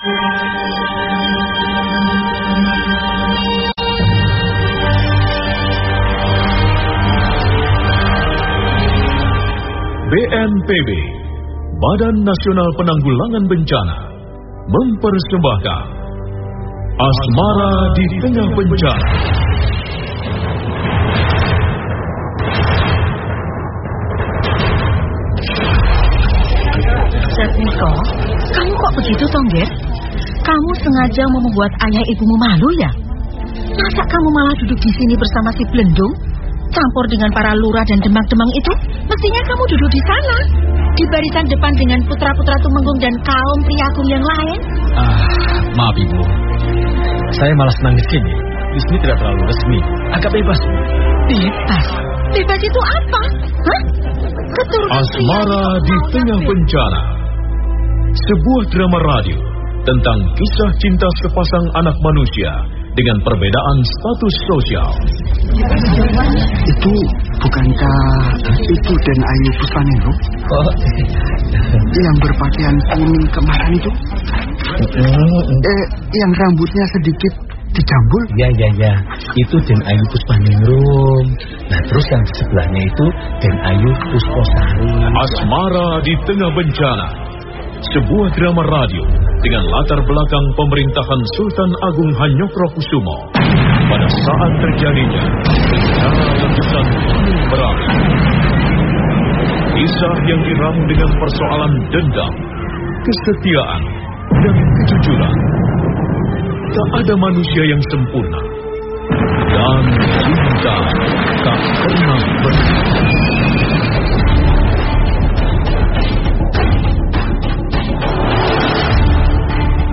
BNPB, Badan Nasional Penanggulangan Bencana, mempersembahkan Asmara di Tengah Bencana. Kamu kok begitu, Tongger? Kamu sengaja mau membuat ayah ibumu malu ya? Masa kamu malah duduk di sini bersama si Belendung? Campur dengan para lurah dan demang-demang itu? Mestinya kamu duduk di sana. Di barisan depan dengan putra-putra Tumenggung dan kaum pria agung yang lain. Ah, maaf Ibu. Saya malah senang di sini. Di sini tidak terlalu resmi. Agak bebas. Bebas? Bebas itu apa? Hah? Keturunan Asmara di Tengah Bencana. Sebuah drama radio tentang kisah cinta sepasang anak manusia dengan perbedaan status sosial. Itu bukankah itu dan Ayu Puspanero? Oh. Yang berpakaian kuning kemarin itu? Eh, yang rambutnya sedikit dijambul? Ya, ya, ya. Itu Den Ayu Puspaningrum. Nah, terus yang di sebelahnya itu Den Ayu Pusposari. Asmara di Tengah Bencana. Sebuah drama radio dengan latar belakang pemerintahan Sultan Agung Hanyokrokusumo pada saat terjadinya bencana letusan gunung Merapi. Kisah yang diramu dengan persoalan dendam, kesetiaan, dan kejujuran. Tak ada manusia yang sempurna. Dan cinta tak pernah berhenti.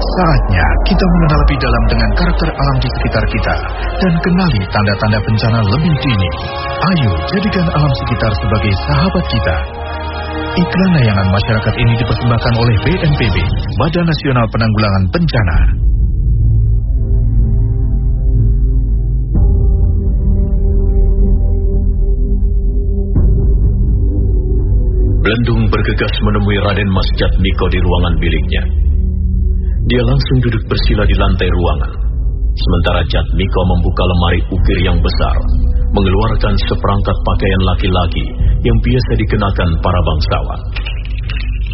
Saatnya kita mengenal lebih dalam dengan karakter alam di sekitar kita dan kenali tanda-tanda bencana lebih dini. Ayo jadikan alam sekitar sebagai sahabat kita. Iklan layanan masyarakat ini dipersembahkan oleh BNPB, Badan Nasional Penanggulangan Bencana. Belendung bergegas menemui Raden Mas Jatmiko di ruangan biliknya. Dia langsung duduk bersila di lantai ruangan. Sementara Jatmiko membuka lemari ukir yang besar, mengeluarkan seperangkat pakaian laki-laki yang biasa dikenakan para bangsawan.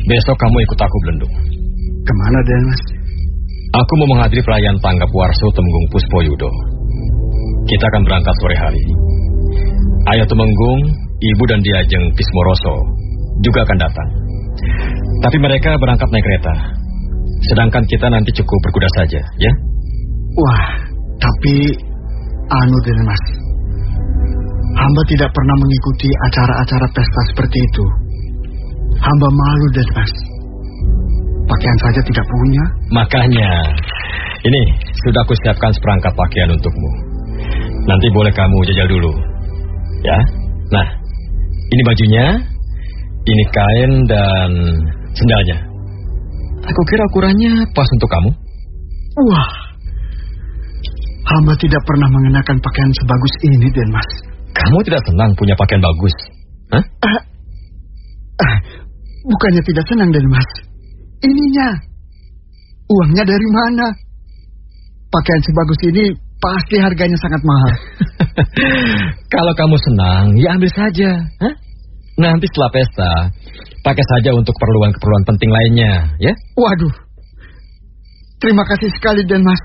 Besok kamu ikut aku, Belendung. Ke mana, Den, Mas? Aku mau menghadiri perayaan tanggap Warso Temenggung Puspoyudo. Kita akan berangkat sore hari. Ayah Temenggung, Ibu dan Diajeng Pismoroso juga akan datang. Tapi mereka berangkat naik kereta. Sedangkan kita nanti cukup berkuda saja, ya? Wah, tapi anu Den, Mas. Hamba tidak pernah mengikuti acara-acara pesta seperti itu. Hamba malu, Den, Mas. Pakaian saja tidak punya. Makanya, ini sudah aku siapkan seperangkat pakaian untukmu. Nanti boleh kamu jajal dulu. Ya? Nah, ini bajunya, ini kain dan sendalnya. Aku kira ukurannya pas untuk kamu. Wah, hamba tidak pernah mengenakan pakaian sebagus ini, Den, Mas. Kamu tidak senang punya pakaian bagus? Hah? Ah, ah, bukannya tidak senang, Den, Mas. Ininya. Uangnya dari mana? Pakaian sebagus ini pasti harganya sangat mahal. Kalau kamu senang, ya ambil saja. Hah? Nanti setelah pesta, pakai saja untuk keperluan-keperluan penting lainnya, ya? Waduh. Terima kasih sekali, Den Mas.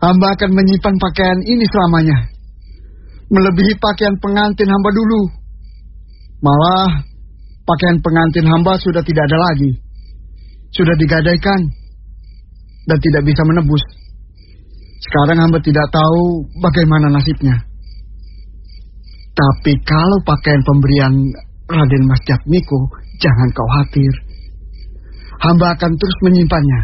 Hamba akan menyimpan pakaian ini selamanya. Melebihi pakaian pengantin hamba dulu. Malah, pakaian pengantin hamba sudah tidak ada lagi. Sudah digadaikan dan tidak bisa menebus. Sekarang hamba tidak tahu bagaimana nasibnya. Tapi kalau pakaian pemberian Raden Mas Jatmiko, jangan kau khawatir. Hamba akan terus menyimpannya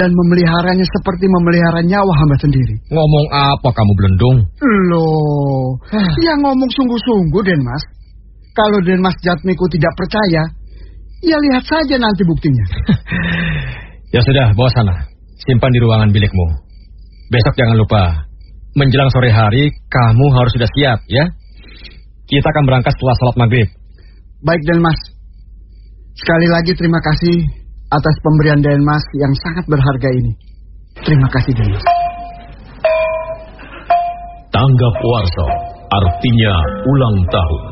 dan memeliharanya seperti memelihara nyawa hamba sendiri. Ngomong apa kamu belendung? Loh, ya ngomong sungguh-sungguh Den Mas. Kalau Den Mas Jatmiko tidak percaya, ya lihat saja nanti buktinya. ya sudah, bawa sana. Simpan di ruangan bilikmu. Besok jangan lupa, menjelang sore hari kamu harus sudah siap ya. Kita akan berangkat setelah salat maghrib. Baik Den Mas. Sekali lagi terima kasih atas pemberian Denmas yang sangat berharga ini. Terima kasih Denmas. Tanggap Warso artinya ulang tahun.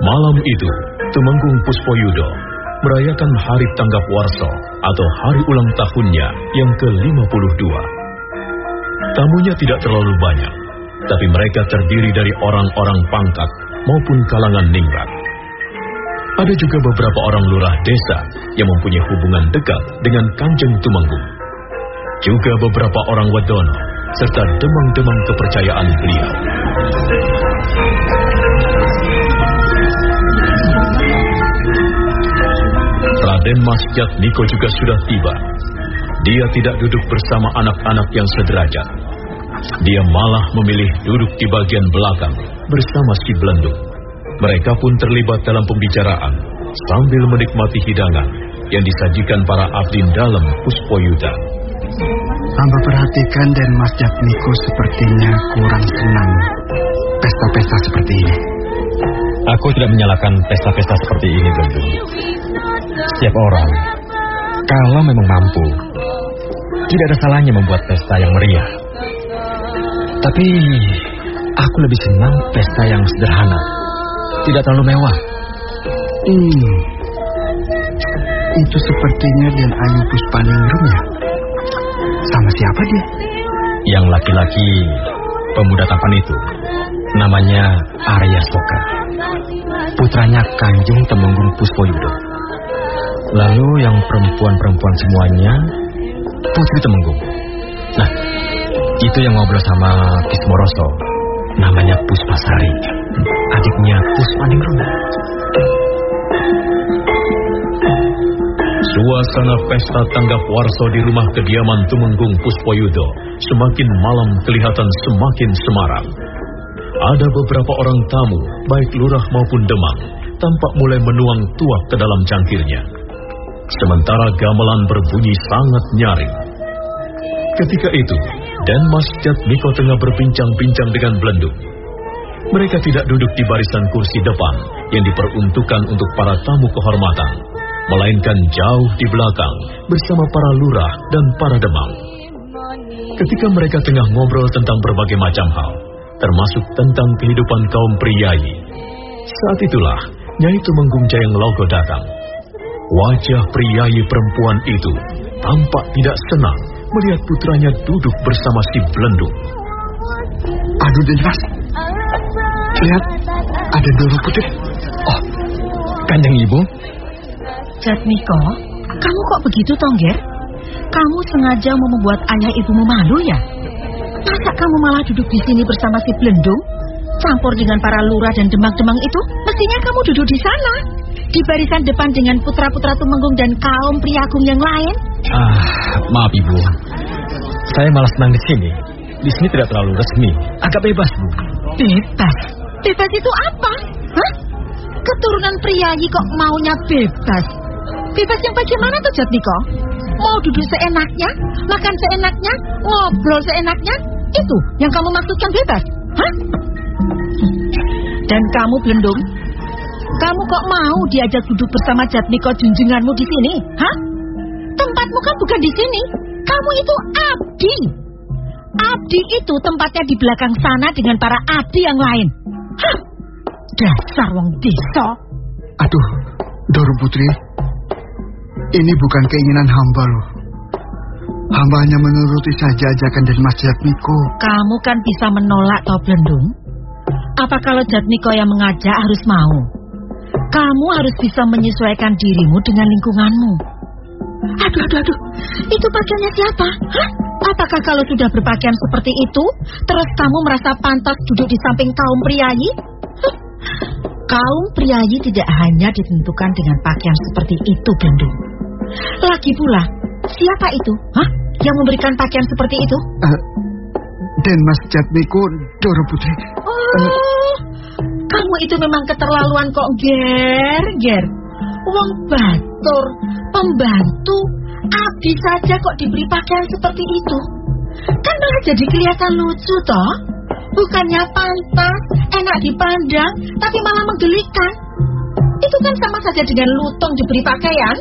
Malam itu, Tumenggung Puspoyudo merayakan Hari Tanggap Warso atau hari ulang tahunnya yang ke-52. Tamunya tidak terlalu banyak, tapi mereka terdiri dari orang-orang pangkat maupun kalangan ningrat. Ada juga beberapa orang lurah desa yang mempunyai hubungan dekat dengan Kanjeng Tumenggung. Juga beberapa orang wedono serta demang-demang kepercayaan beliau. Raden Mas Niko juga sudah tiba. Dia tidak duduk bersama anak-anak yang sederajat. Dia malah memilih duduk di bagian belakang bersama si Belendung. Mereka pun terlibat dalam pembicaraan sambil menikmati hidangan yang disajikan para abdin dalam Puspoyuda. Hamba perhatikan dan Mas Jatmiko sepertinya kurang senang pesta-pesta seperti ini. Aku tidak menyalahkan pesta-pesta seperti ini, Gendung. Setiap orang, kalau memang mampu, tidak ada salahnya membuat pesta yang meriah. Tapi, aku lebih senang pesta yang sederhana tidak terlalu mewah. Hmm. Itu sepertinya Dan Ayu Puspaningrum ya? Sama siapa dia? Yang laki-laki pemuda tampan itu. Namanya Arya Soka. Putranya Kanjeng Temenggung Puspoyudo. Lalu yang perempuan-perempuan semuanya Putri Temenggung. Nah, itu yang ngobrol sama Kismoroso. Namanya Puspasari adiknya Puspaningrum. Suasana pesta tanggap warso di rumah kediaman Tumenggung Puspoyudo semakin malam kelihatan semakin semarak. Ada beberapa orang tamu, baik lurah maupun demang, tampak mulai menuang tuak ke dalam cangkirnya. Sementara gamelan berbunyi sangat nyaring. Ketika itu, dan Mas Jatmiko tengah berbincang-bincang dengan Belendung. Mereka tidak duduk di barisan kursi depan yang diperuntukkan untuk para tamu kehormatan, melainkan jauh di belakang bersama para lurah dan para demam. Ketika mereka tengah ngobrol tentang berbagai macam hal, termasuk tentang kehidupan kaum priayi, saat itulah Nyai Tumenggung Jayang Logo datang. Wajah priayi perempuan itu tampak tidak senang melihat putranya duduk bersama si Belendung. Aduh, Lihat, ada Doro Putih. Oh, kanjeng ibu. Jatmiko, kamu kok begitu, Tongger? Kamu sengaja mau membuat ayah ibumu malu ya? Masa kamu malah duduk di sini bersama si Belendung? Campur dengan para lurah dan demang-demang itu, mestinya kamu duduk di sana. Di barisan depan dengan putra-putra Tumenggung dan kaum priagung yang lain. Ah, maaf ibu. Saya malah senang di sini. Di sini tidak terlalu resmi, agak bebas bu. Bebas? Bebas itu apa? Hah? Keturunan priayi kok maunya bebas? Bebas yang bagaimana tuh Jatmiko? Mau duduk seenaknya, makan seenaknya, ngobrol seenaknya? Itu yang kamu maksudkan bebas? Hah? Dan kamu Belendung, kamu kok mau diajak duduk bersama Jatmiko junjunganmu di sini? Hah? Tempatmu kan bukan di sini. Kamu itu abdi. Abdi itu tempatnya di belakang sana dengan para abdi yang lain. Hah, dasar wong desa. Aduh, Doro Putri, ini bukan keinginan hamba loh. Hamba hanya menuruti saja ajakan dari Mas Jatmiko. Kamu kan bisa menolak toh Blendung. Apa kalau Jatmiko yang mengajak harus mau? Kamu harus bisa menyesuaikan dirimu dengan lingkunganmu. Aduh, aduh, aduh. Itu pakaiannya siapa? Hah? Apakah kalau sudah berpakaian seperti itu, terus kamu merasa pantas duduk di samping kaum priayi? Kaum priayi tidak hanya ditentukan dengan pakaian seperti itu, Blendung. Lagi pula, siapa itu? Hah? Yang memberikan pakaian seperti itu? Uh, Den Mas Jatmiko Doro Putri. Oh, kamu itu memang keterlaluan kok, Ger, Ger. Uang batur, pembantu, abdi saja kok diberi pakaian seperti itu. Kan malah jadi kelihatan lucu toh. Bukannya pantas, enak dipandang, tapi malah menggelikan. Itu kan sama saja dengan lutung diberi pakaian.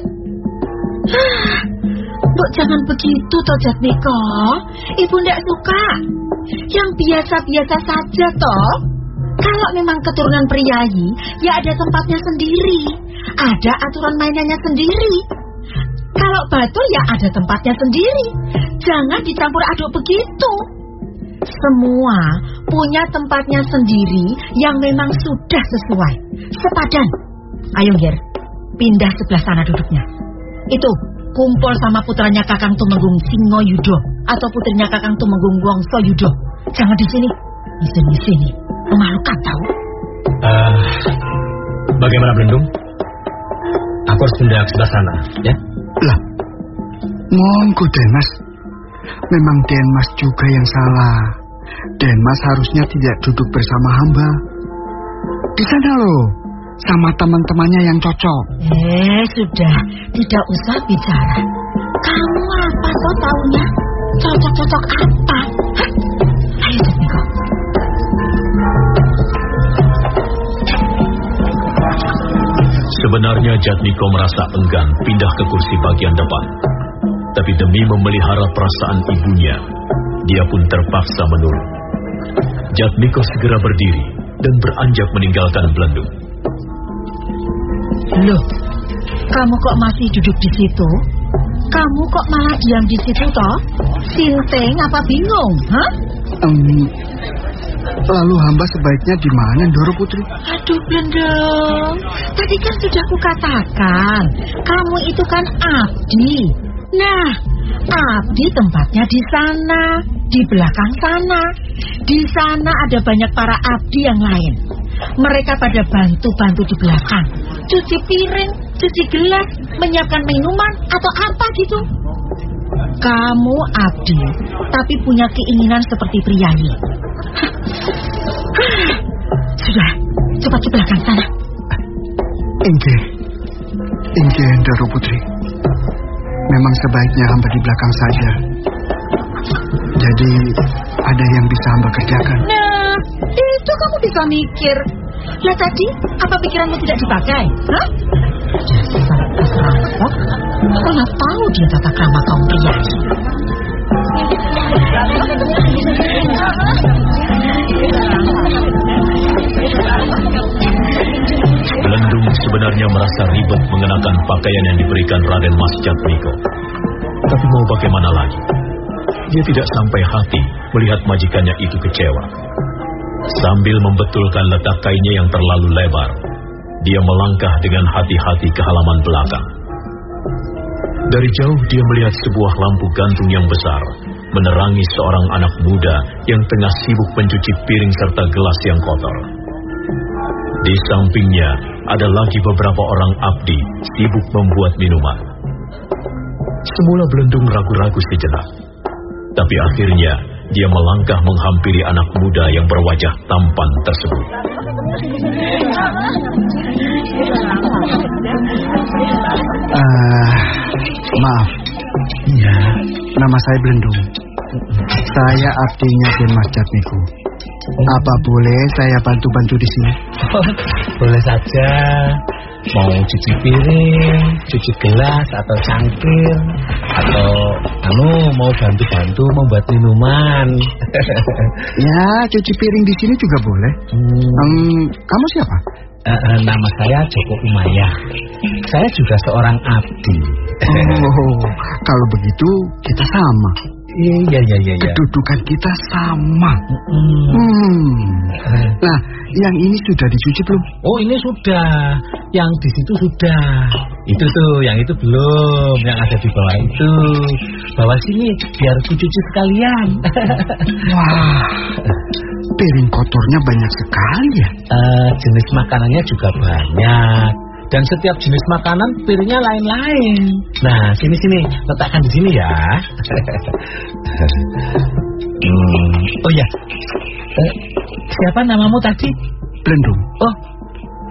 Bu, jangan begitu toh Jatmiko. Ibu tidak suka. Yang biasa-biasa saja toh. Kalau memang keturunan priayi, ya ada tempatnya sendiri. Ada aturan mainannya sendiri. Kalau batul ya ada tempatnya sendiri. Jangan dicampur aduk begitu. Semua punya tempatnya sendiri yang memang sudah sesuai. Sepadan. Ayo, Ger. Pindah sebelah sana duduknya. Itu, kumpul sama putranya Kakang Tumenggung Singo Yudo atau putrinya Kakang Tumenggung Wongso Yudo. Jangan di sini. Di sini, sini. Memalukan tahu. Uh, bagaimana Belendung? Aku harus pindah sebelah sana, ya? Lah, monggo Denmas. Memang Denmas juga yang salah. Denmas harusnya tidak duduk bersama hamba. Di sana loh, sama teman-temannya yang cocok. Eh, sudah. Tidak usah bicara. Kamu apa kok taunya? Cocok-cocok apa? Sebenarnya Jatmiko merasa enggan pindah ke kursi bagian depan. Tapi demi memelihara perasaan ibunya, dia pun terpaksa menurut. Jatmiko segera berdiri dan beranjak meninggalkan Belendung. Loh, kamu kok masih duduk di situ? Kamu kok malah diam di situ toh? Sinteng apa bingung, hah? Um, lalu hamba sebaiknya di mana, Doro Putri? Aduh, Blendong. Tadi kan sudah kukatakan, kamu itu kan abdi. Nah, abdi tempatnya di sana, di belakang sana. Di sana ada banyak para abdi yang lain. Mereka pada bantu-bantu di belakang. Cuci piring, cuci gelas, menyiapkan minuman, atau apa gitu. Kamu abdi, tapi punya keinginan seperti priayi. Sudah, cepat ke belakang sana. Inge, Inge Doro Putri. Memang sebaiknya hamba di belakang saja. Jadi ada yang bisa hamba kerjakan. Nah, itu kamu bisa mikir. Lah tadi, apa pikiranmu tidak dipakai? Hah? Dasar perampok. Mana tahu dia tata krama kaum pria. Sebenarnya merasa ribet mengenakan pakaian yang diberikan Raden Mas Jatmiko. Tapi mau bagaimana lagi? Dia tidak sampai hati melihat majikannya itu kecewa. Sambil membetulkan letak kainnya yang terlalu lebar, dia melangkah dengan hati-hati ke halaman belakang. Dari jauh dia melihat sebuah lampu gantung yang besar menerangi seorang anak muda yang tengah sibuk mencuci piring serta gelas yang kotor. Di sampingnya ada lagi beberapa orang abdi sibuk membuat minuman. Semula Belendung ragu-ragu sejenak, tapi akhirnya dia melangkah menghampiri anak muda yang berwajah tampan tersebut. Ah, maaf. Iya. Nama saya Belendung. Saya abdinya Den Mas Jatmiko. Apa boleh saya bantu-bantu di sini? Boleh saja. Mau cuci piring, cuci gelas atau cangkir atau anu mau bantu-bantu membuat minuman. Ya, cuci piring di sini juga boleh. Hmm, Hmm, kamu siapa? uh, nama saya Joko Umaya. Saya juga seorang abdi. Oh, kalau begitu kita sama. Iya, iya, iya, iya. Kedudukan kita sama. Hmm. Nah, yang ini sudah dicuci belum? Oh, ini sudah. Yang di situ sudah. Itu tuh, yang itu belum. Yang ada di bawah itu. Bawa sini biar ku cuci sekalian. Wah, piring kotornya banyak sekali ya. Eh, jenis makanannya juga banyak. Dan setiap jenis makanan piringnya lain-lain. Nah, sini sini, letakkan di sini ya. hmm. Oh ya, Eh, siapa namamu tadi? Belendung. Oh,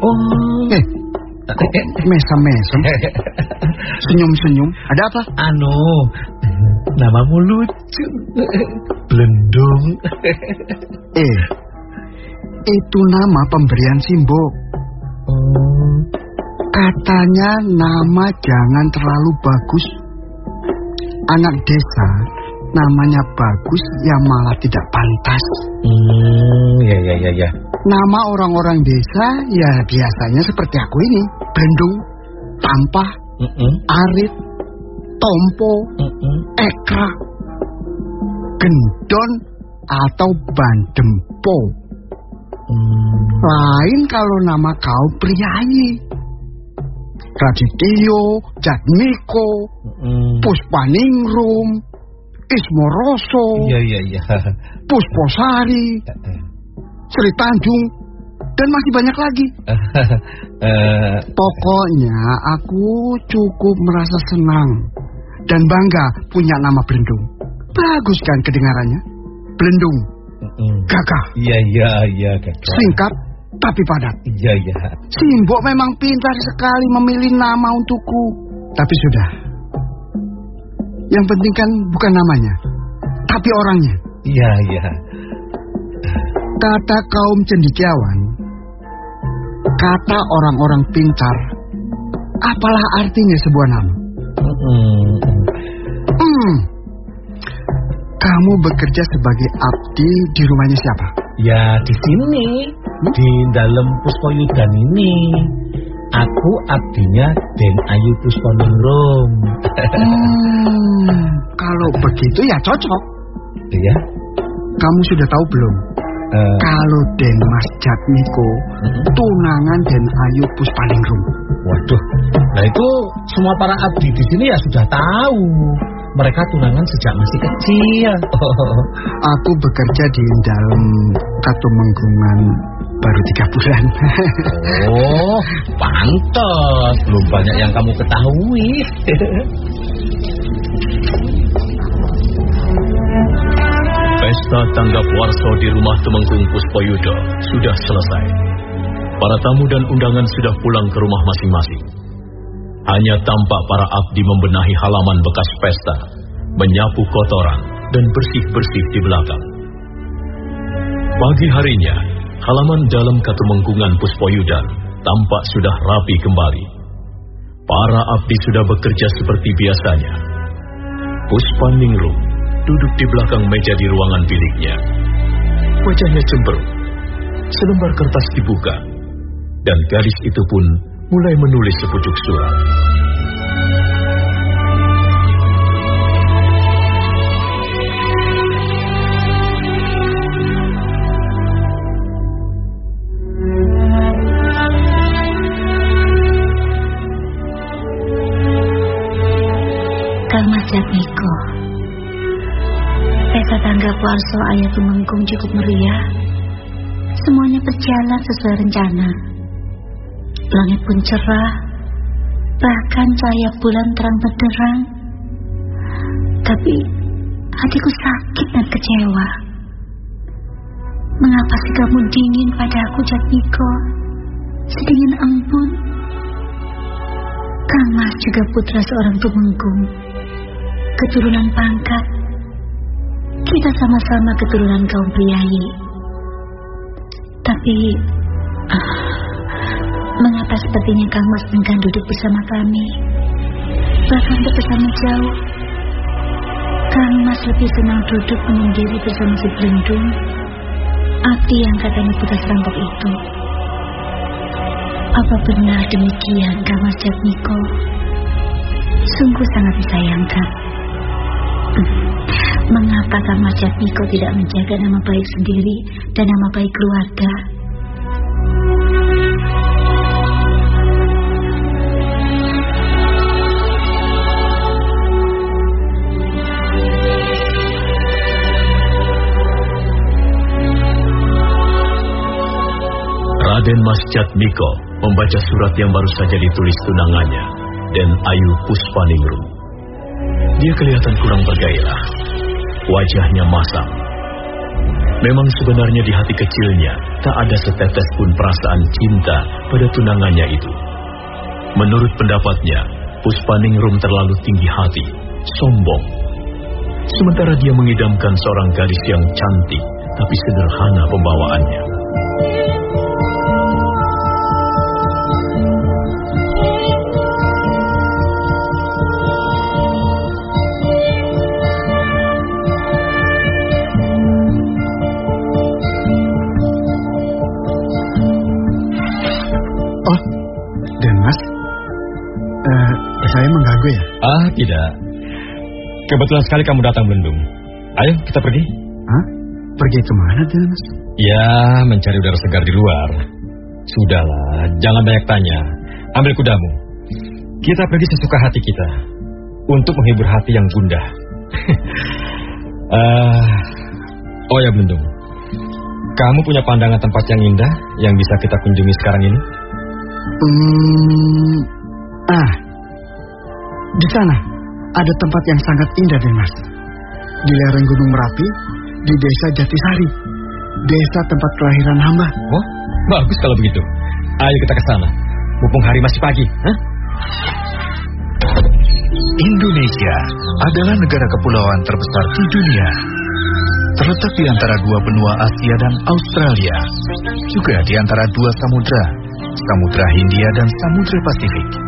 oh. Eh, mesem-mesem. Senyum-senyum. Ada apa? Anu, namamu lucu. Belendung. Eh, itu nama pemberian Simbo. Oh, Katanya nama jangan terlalu bagus. Anak desa namanya bagus yang malah tidak pantas. hmm, ya ya ya ya. Nama orang-orang desa ya biasanya seperti aku ini. Belendung, tampah, Mm-mm, arit, tompo, mm-mm. ekra, gendon, atau bandempo. Hmm, Lain kalau nama kau priayi. Radityo, Jatmiko, mm. Puspaningrum, Ismoroso, Iya iya iya. Pusposari, Sri Tanjung, dan masih banyak lagi. Eh, Pokoknya aku cukup merasa senang dan bangga punya nama Belendung. Bagus kan kedengarannya? Belendung, gagah, Iya iya iya kakak. singkat, tapi padat. Iya iya. Simbo memang pintar sekali memilih nama untukku. Tapi sudah. Yang penting kan bukan namanya, tapi orangnya. Iya iya. Kata kaum cendikiawan, kata orang-orang pintar, apalah artinya sebuah nama? Mm-mm. Hmm, kamu bekerja sebagai abdi di rumahnya siapa? Ya di sini di dalam Puspoyudan ini aku abdinya Den Ayu Pusponingrum. Hmm, kalau begitu ya cocok. ya. Kamu sudah tahu belum? Eh, Kalau Den Mas Jatmiko mm-mm. tunangan Den Ayu Puspaningrum. Waduh, nah itu semua para abdi di sini ya sudah tahu. Mereka tunangan sejak masih kecil. Aku bekerja di dalam Katumenggungan baru tiga bulan. oh, pantas. Belum banyak yang kamu ketahui. Pesta tanggap warso di rumah Temenggung Puspoyudo sudah selesai. Para tamu dan undangan sudah pulang ke rumah masing-masing. Hanya tampak para abdi membenahi halaman bekas pesta, menyapu kotoran, dan bersih-bersih di belakang. Pagi harinya, halaman dalam Katumenggungan Puspoyudan tampak sudah rapi kembali. Para abdi sudah bekerja seperti biasanya. Puspa Ningrum duduk di belakang meja di ruangan biliknya. Wajahnya cemberut. Selembar kertas dibuka, dan gadis itu pun mulai menulis sepucuk surat. Mas Jatmiko. Pesta tanggap Warso Ayah Tumenggung cukup meriah. Semuanya berjalan sesuai rencana. Langit pun cerah, bahkan cahaya bulan terang benderang. Tapi hatiku sakit dan kecewa. Mengapa sikapmu dingin pada aku, Jatmiko? Sedingin embun. Kang juga putra seorang Tumenggung. Keturunan pangkat. Kita sama-sama keturunan kaum priayi. Tapi ah, mengapa sepertinya Kang Mas enggan duduk bersama kami? Bahkan bersama jauh. Kang Mas lebih senang duduk menyendiri bersama si Belendung. Abdi yang katanya putra serampok itu. Apa benar demikian, Kamar Jatmiko? Sungguh sangat disayangkan. Mengapa Kamar Jatmiko tidak menjaga nama baik sendiri dan nama baik keluarga? Raden Mas Jatmiko membaca surat yang baru saja ditulis tunangannya dan Ayu Puspaningrum. Dia kelihatan kurang bergairah. Wajahnya masam. Memang sebenarnya di hati kecilnya tak ada setetes pun perasaan cinta pada tunangannya itu. Menurut pendapatnya, Puspaningrum terlalu tinggi hati, sombong. Sementara dia mengidamkan seorang gadis yang cantik tapi sederhana pembawaannya. Ah, tidak. Kebetulan sekali kamu datang Belendung. Ayo, kita pergi. Hah? Pergi ke mana, Mas? Ya, mencari udara segar di luar. Sudahlah, jangan banyak tanya. Ambil kudamu. Kita pergi sesuka hati kita. Untuk menghibur hati yang gundah. uh, oh ya, Belendung. Kamu punya pandangan tempat yang indah yang bisa kita kunjungi sekarang ini? Hmm, ah, di sana ada tempat yang sangat indah, Mas. Di lereng Gunung Merapi, di desa Jatisari. Desa tempat kelahiran hamba. Oh, bagus kalau begitu. Ayo kita ke sana. Mumpung hari masih pagi. Huh? Indonesia adalah negara kepulauan terbesar di dunia. Terletak di antara dua benua Asia dan Australia. Juga di antara dua samudra, Samudra Hindia dan Samudra Pasifik.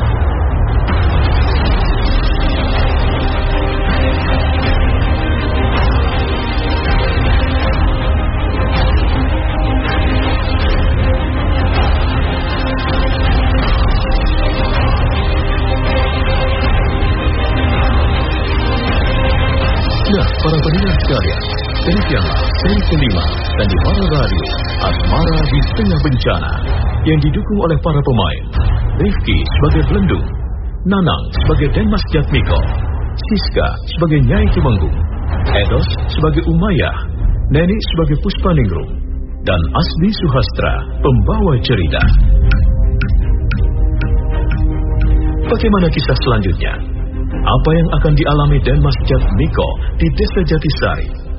Di Tengah Bencana, yang didukung oleh para pemain, Rifki sebagai Belendung, Nanang sebagai Denmas Jatmiko, Siska sebagai Nyai Tumenggung, Edos sebagai Umayyah, Neni sebagai Puspaningrum, dan Asli Suhastra, pembawa cerita. Bagaimana kisah selanjutnya? Apa yang akan dialami Denmas Jatmiko di Desa Jatisari?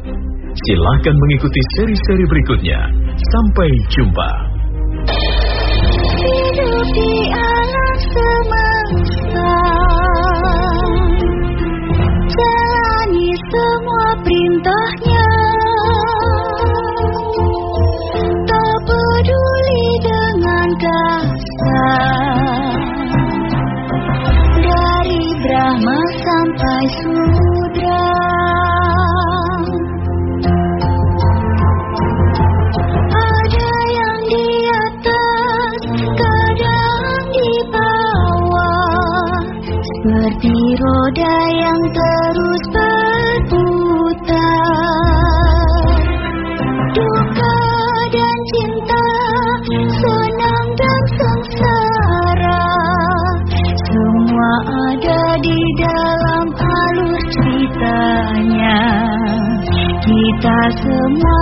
Silahkan mengikuti seri-seri berikutnya. Sampai jumpa. Hidup di alam semesta ceritanya Kita semua telah